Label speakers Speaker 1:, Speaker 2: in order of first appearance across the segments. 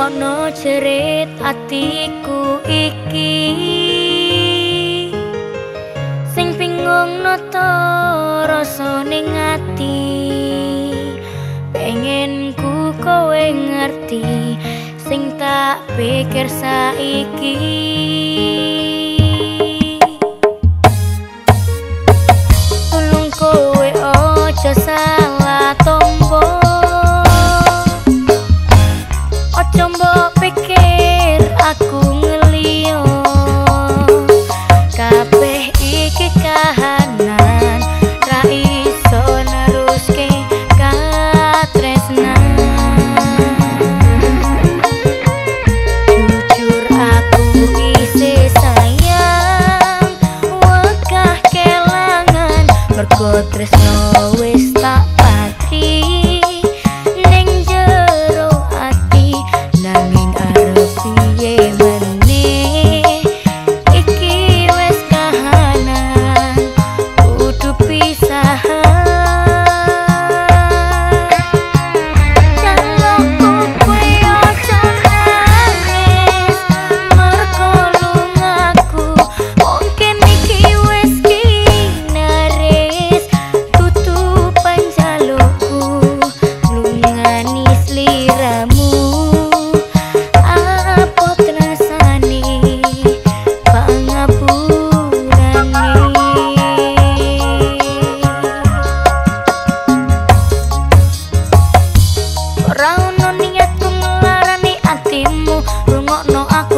Speaker 1: rungokno cerit atiku iki. Sing bingung noto rasa ning ati. Pengen ku kowe ngerti sing tak pikir saiki Tresno wis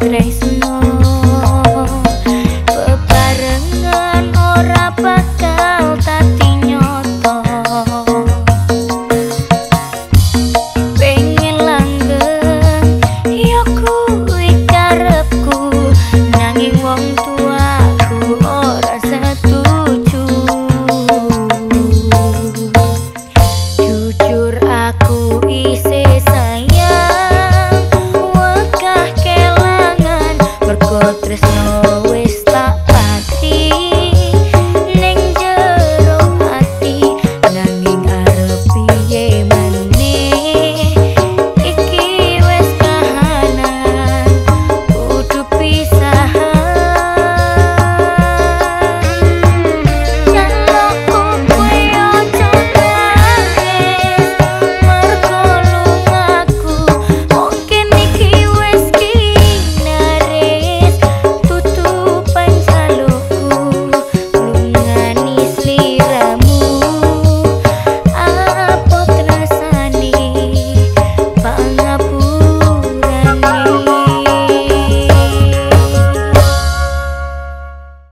Speaker 1: crees